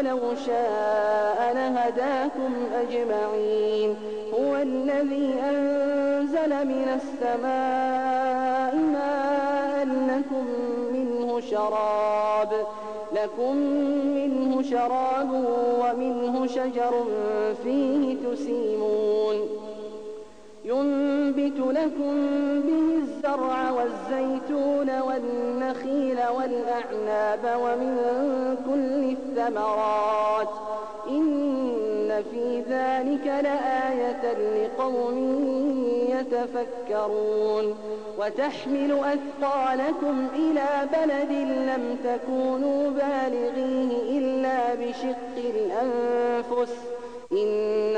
ولو شاء لهداكم أجمعين. هو الذي أنزل من السماء ماء لكم منه شراب لكم منه شراب ومنه شجر فيه تسيمون. ينبت لكم به الزرع والزيتون والنخيل والأعناب ومن كل الثمرات إن في ذلك لآية لقوم يتفكرون وتحمل أثقالكم إلى بلد لم تكونوا بالغيه إلا بشق الأنفس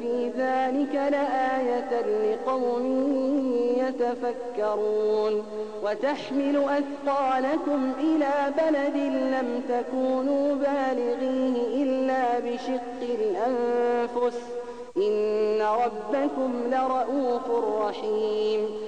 في ذلك لآية لقوم يتفكرون وتحمل أثقالكم إلى بلد لم تكونوا بالغيه إلا بشق الأنفس إن ربكم لرؤوف رحيم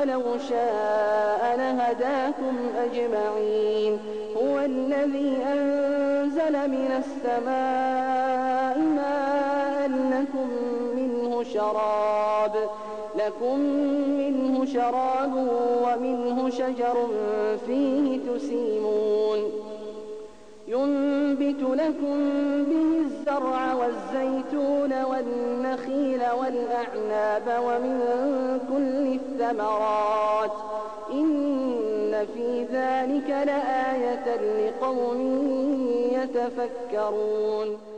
ولو شاء لهداكم أجمعين. هو الذي أنزل من السماء ماء لكم منه شراب لكم منه شراب ومنه شجر فيه تسيمون. ينبت لكم به الزرع والزيتون والنخيل والأعناب ومن كل الثمرات إن في ذلك لآية لقوم يتفكرون